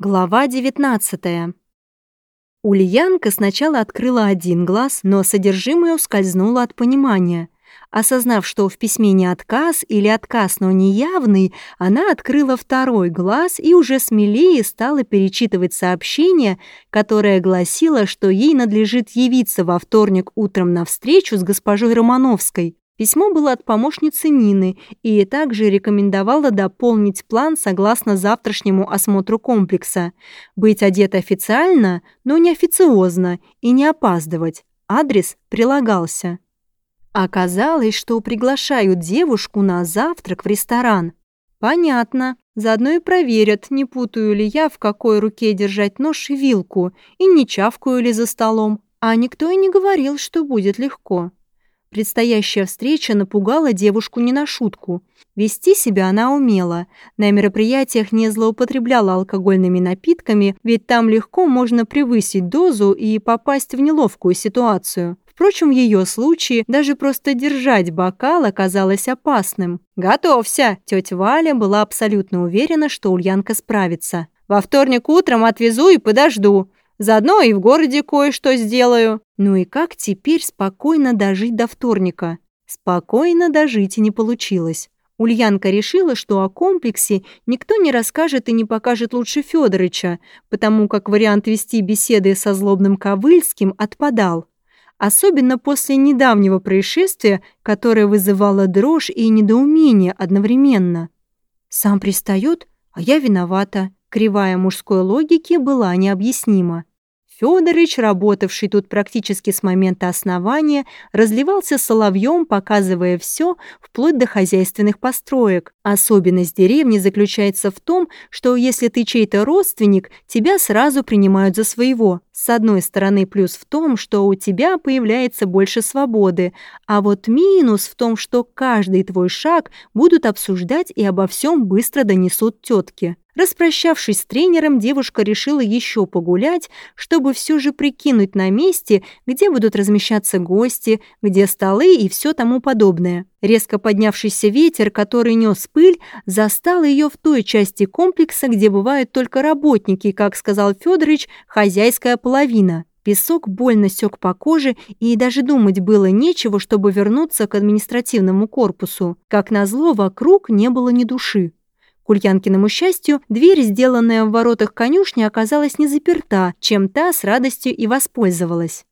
Глава 19 Ульянка сначала открыла один глаз, но содержимое ускользнуло от понимания. Осознав, что в письме не отказ или отказ, но неявный, она открыла второй глаз и уже смелее стала перечитывать сообщение, которое гласило, что ей надлежит явиться во вторник утром на встречу с госпожой Романовской. Письмо было от помощницы Нины и также рекомендовало дополнить план согласно завтрашнему осмотру комплекса. Быть одет официально, но не официозно и не опаздывать. Адрес прилагался. Оказалось, что приглашают девушку на завтрак в ресторан. Понятно. Заодно и проверят, не путаю ли я, в какой руке держать нож и вилку, и не чавкаю ли за столом. А никто и не говорил, что будет легко. Предстоящая встреча напугала девушку не на шутку. Вести себя она умела. На мероприятиях не злоупотребляла алкогольными напитками, ведь там легко можно превысить дозу и попасть в неловкую ситуацию. Впрочем, в ее случае даже просто держать бокал оказалось опасным. «Готовься!» Тетя Валя была абсолютно уверена, что Ульянка справится. «Во вторник утром отвезу и подожду. Заодно и в городе кое-что сделаю. Ну и как теперь спокойно дожить до вторника? Спокойно дожить и не получилось. Ульянка решила, что о комплексе никто не расскажет и не покажет лучше Федорыча, потому как вариант вести беседы со злобным Ковыльским отпадал. Особенно после недавнего происшествия, которое вызывало дрожь и недоумение одновременно. Сам пристает, а я виновата. Кривая мужской логики была необъяснима. Федорыч, работавший тут практически с момента основания, разливался соловьем, показывая все, вплоть до хозяйственных построек. Особенность деревни заключается в том, что если ты чей-то родственник, тебя сразу принимают за своего. С одной стороны, плюс в том, что у тебя появляется больше свободы, а вот минус в том, что каждый твой шаг будут обсуждать и обо всем быстро донесут тетки. Распрощавшись с тренером, девушка решила еще погулять, чтобы все же прикинуть на месте, где будут размещаться гости, где столы и все тому подобное. Резко поднявшийся ветер, который нес пыль, застал ее в той части комплекса, где бывают только работники, как сказал Федорович, хозяйская половина. Песок больно сёк по коже, и даже думать было нечего, чтобы вернуться к административному корпусу. Как назло, вокруг не было ни души. К Ульянкиному счастью, дверь, сделанная в воротах конюшни, оказалась не заперта, чем та с радостью и воспользовалась.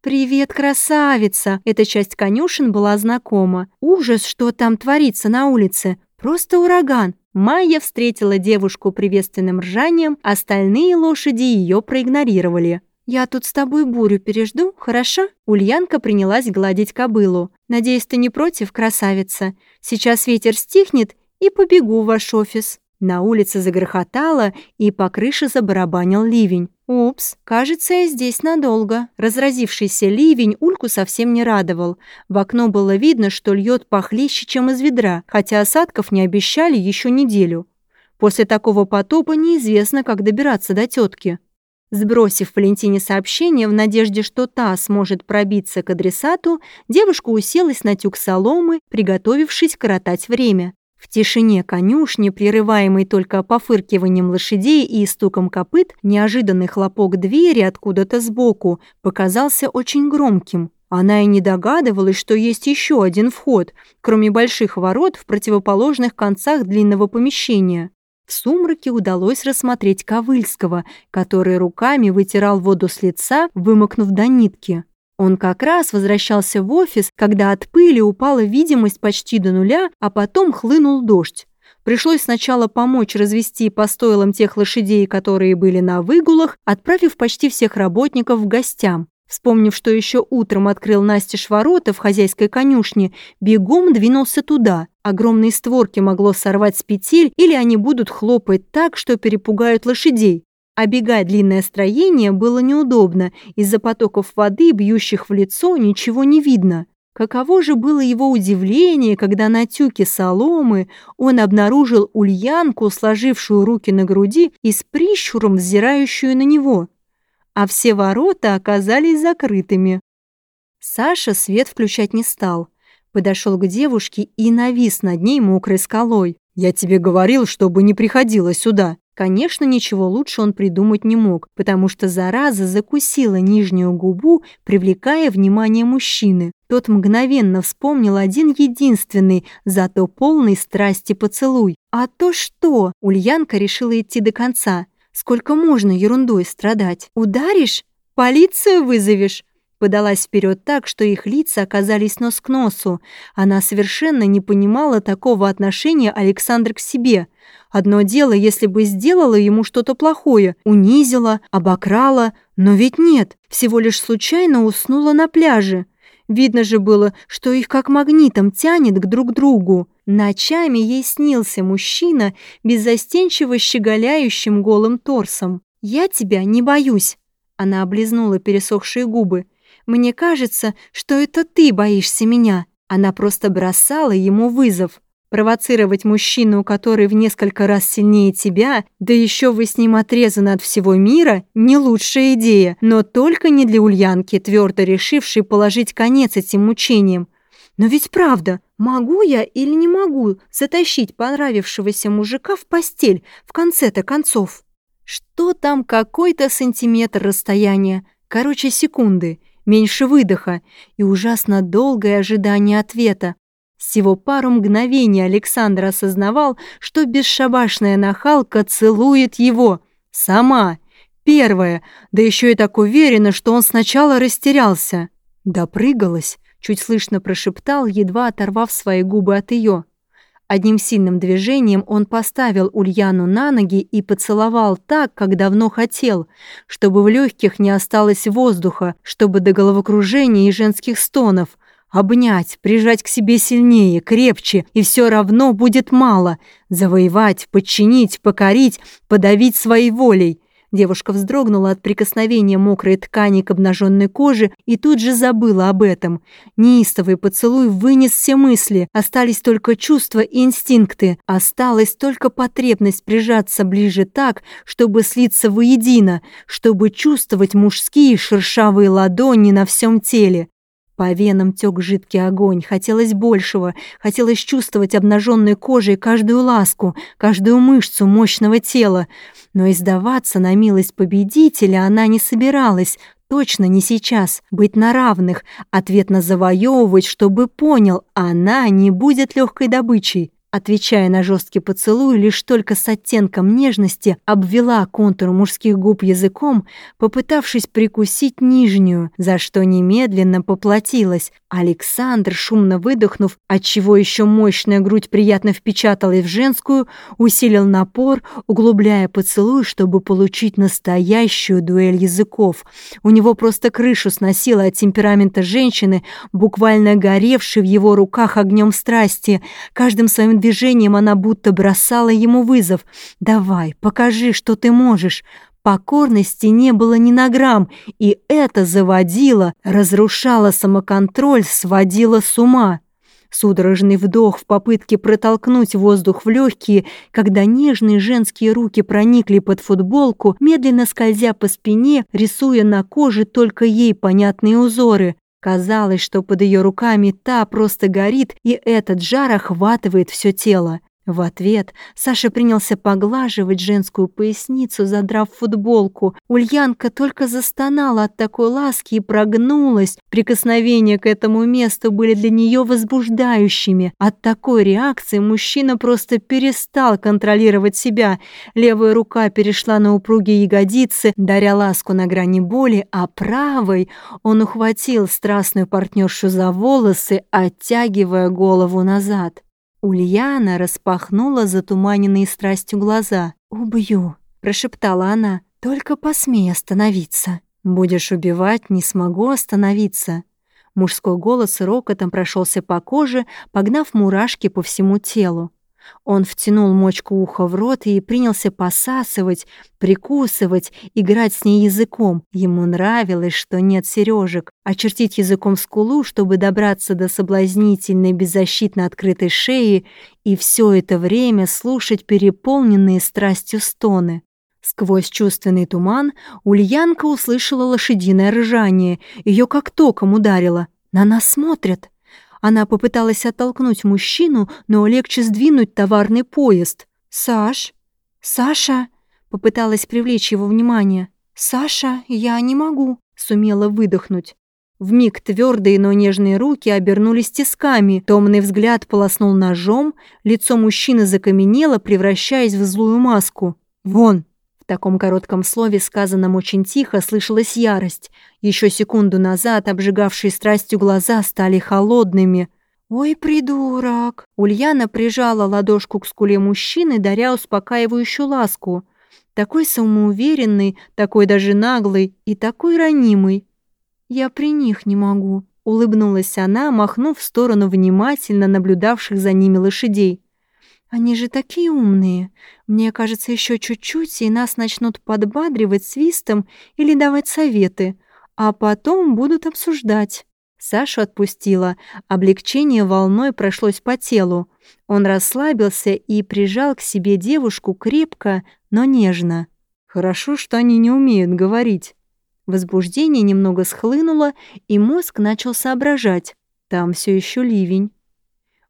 «Привет, красавица!» Эта часть конюшен была знакома. «Ужас, что там творится на улице! Просто ураган!» Майя встретила девушку приветственным ржанием, остальные лошади ее проигнорировали. «Я тут с тобой бурю пережду, хорошо?» Ульянка принялась гладить кобылу. «Надеюсь, ты не против, красавица? Сейчас ветер стихнет, и побегу в ваш офис». На улице загрохотало, и по крыше забарабанил ливень. «Упс, кажется, я здесь надолго». Разразившийся ливень Ульку совсем не радовал. В окно было видно, что льет похлеще, чем из ведра, хотя осадков не обещали еще неделю. После такого потопа неизвестно, как добираться до тетки. Сбросив Валентине сообщение в надежде, что та сможет пробиться к адресату, девушка уселась на тюк соломы, приготовившись коротать время. В тишине конюшни, прерываемой только пофыркиванием лошадей и стуком копыт, неожиданный хлопок двери откуда-то сбоку показался очень громким. Она и не догадывалась, что есть еще один вход, кроме больших ворот в противоположных концах длинного помещения. В сумраке удалось рассмотреть Ковыльского, который руками вытирал воду с лица, вымокнув до нитки. Он как раз возвращался в офис, когда от пыли упала видимость почти до нуля, а потом хлынул дождь. Пришлось сначала помочь развести по стойлам тех лошадей, которые были на выгулах, отправив почти всех работников в гостям. Вспомнив, что еще утром открыл Настеж ворота в хозяйской конюшне, бегом двинулся туда. Огромные створки могло сорвать с петель, или они будут хлопать так, что перепугают лошадей. Обегать длинное строение было неудобно, из-за потоков воды, бьющих в лицо, ничего не видно. Каково же было его удивление, когда на тюке соломы он обнаружил ульянку, сложившую руки на груди и с прищуром взирающую на него. А все ворота оказались закрытыми. Саша свет включать не стал. Подошел к девушке и навис над ней мокрой скалой. «Я тебе говорил, чтобы не приходила сюда», Конечно, ничего лучше он придумать не мог, потому что зараза закусила нижнюю губу, привлекая внимание мужчины. Тот мгновенно вспомнил один единственный, зато полный страсти поцелуй. А то что? Ульянка решила идти до конца. Сколько можно ерундой страдать? Ударишь? Полицию вызовешь? Подалась вперед так, что их лица оказались нос к носу. Она совершенно не понимала такого отношения Александра к себе. Одно дело, если бы сделала ему что-то плохое, унизила, обокрала, но ведь нет, всего лишь случайно уснула на пляже. Видно же было, что их как магнитом тянет к друг другу. Ночами ей снился мужчина, беззастенчиво щеголяющим голым торсом. «Я тебя не боюсь», — она облизнула пересохшие губы. Мне кажется, что это ты боишься меня». Она просто бросала ему вызов. Провоцировать мужчину, который в несколько раз сильнее тебя, да еще вы с ним отрезаны от всего мира, не лучшая идея, но только не для Ульянки, твердо решившей положить конец этим мучениям. Но ведь правда, могу я или не могу затащить понравившегося мужика в постель в конце-то концов? Что там какой-то сантиметр расстояния? Короче, секунды меньше выдоха и ужасно долгое ожидание ответа. Всего пару мгновений Александр осознавал, что бесшабашная нахалка целует его. Сама. Первая. Да еще и так уверена, что он сначала растерялся. Допрыгалась, чуть слышно прошептал, едва оторвав свои губы от ее. Одним сильным движением он поставил Ульяну на ноги и поцеловал так, как давно хотел, чтобы в легких не осталось воздуха, чтобы до головокружения и женских стонов. Обнять, прижать к себе сильнее, крепче, и все равно будет мало. Завоевать, подчинить, покорить, подавить своей волей. Девушка вздрогнула от прикосновения мокрой ткани к обнаженной коже и тут же забыла об этом. Неистовый поцелуй вынес все мысли, остались только чувства и инстинкты, осталась только потребность прижаться ближе так, чтобы слиться воедино, чтобы чувствовать мужские шершавые ладони на всем теле. По венам тек жидкий огонь, хотелось большего, хотелось чувствовать обнаженной кожей каждую ласку, каждую мышцу мощного тела. Но издаваться на милость победителя она не собиралась, точно не сейчас, быть на равных, ответно завоевывать, чтобы понял, она не будет легкой добычей отвечая на жесткий поцелуй, лишь только с оттенком нежности обвела контур мужских губ языком, попытавшись прикусить нижнюю, за что немедленно поплатилась. Александр, шумно выдохнув, отчего еще мощная грудь приятно впечаталась в женскую, усилил напор, углубляя поцелуй, чтобы получить настоящую дуэль языков. У него просто крышу сносило от темперамента женщины, буквально горевшей в его руках огнем страсти. Каждым своим движением она будто бросала ему вызов. «Давай, покажи, что ты можешь». Покорности не было ни на грамм, и это заводило, разрушало самоконтроль, сводило с ума. Судорожный вдох в попытке протолкнуть воздух в легкие, когда нежные женские руки проникли под футболку, медленно скользя по спине, рисуя на коже только ей понятные узоры. Казалось, что под ее руками та просто горит, и этот жар охватывает все тело. В ответ Саша принялся поглаживать женскую поясницу, задрав футболку. Ульянка только застонала от такой ласки и прогнулась. Прикосновения к этому месту были для нее возбуждающими. От такой реакции мужчина просто перестал контролировать себя. Левая рука перешла на упругие ягодицы, даря ласку на грани боли, а правой он ухватил страстную партнершу за волосы, оттягивая голову назад. Ульяна распахнула затуманенные страстью глаза. «Убью», — прошептала она, — «только посмей остановиться». «Будешь убивать, не смогу остановиться». Мужской голос рокотом прошелся по коже, погнав мурашки по всему телу. Он втянул мочку уха в рот и принялся посасывать, прикусывать, играть с ней языком. Ему нравилось, что нет сережек. Очертить языком скулу, чтобы добраться до соблазнительной, беззащитно открытой шеи, и все это время слушать переполненные страстью стоны. Сквозь чувственный туман Ульянка услышала лошадиное ржание. Ее как током ударило. На нас смотрят. Она попыталась оттолкнуть мужчину, но легче сдвинуть товарный поезд. «Саш? Саша?» Попыталась привлечь его внимание. «Саша, я не могу», — сумела выдохнуть. Вмиг твердые, но нежные руки обернулись тисками, томный взгляд полоснул ножом, лицо мужчины закаменело, превращаясь в злую маску. «Вон!» В таком коротком слове, сказанном очень тихо, слышалась ярость. Еще секунду назад обжигавшие страстью глаза стали холодными. «Ой, придурок!» Ульяна прижала ладошку к скуле мужчины, даря успокаивающую ласку. Такой самоуверенный, такой даже наглый и такой ранимый. «Я при них не могу», — улыбнулась она, махнув в сторону внимательно наблюдавших за ними лошадей. Они же такие умные. Мне кажется, еще чуть-чуть, и нас начнут подбадривать свистом или давать советы, а потом будут обсуждать. Сашу отпустила. Облегчение волной прошлось по телу. Он расслабился и прижал к себе девушку крепко, но нежно. Хорошо, что они не умеют говорить. Возбуждение немного схлынуло, и мозг начал соображать. Там все еще ливень.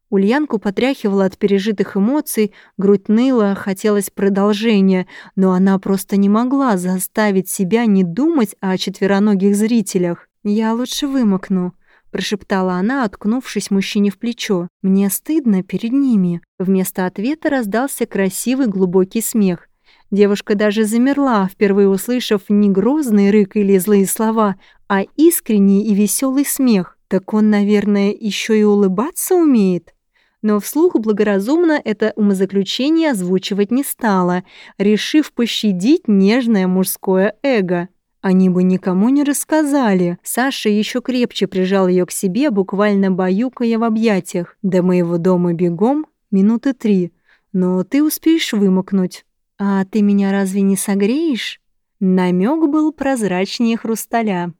Ульянку потряхивала от пережитых эмоций, грудь ныла, хотелось продолжения, но она просто не могла заставить себя не думать о четвероногих зрителях. «Я лучше вымокну», — прошептала она, откнувшись мужчине в плечо. «Мне стыдно перед ними». Вместо ответа раздался красивый глубокий смех. Девушка даже замерла, впервые услышав не грозный рык или злые слова, а искренний и веселый смех. Так он, наверное, еще и улыбаться умеет но вслух благоразумно это умозаключение озвучивать не стала, решив пощадить нежное мужское эго. Они бы никому не рассказали. Саша еще крепче прижал ее к себе, буквально баюкая в объятиях. До моего дома бегом минуты три. Но ты успеешь вымокнуть. А ты меня разве не согреешь? Намек был прозрачнее хрусталя.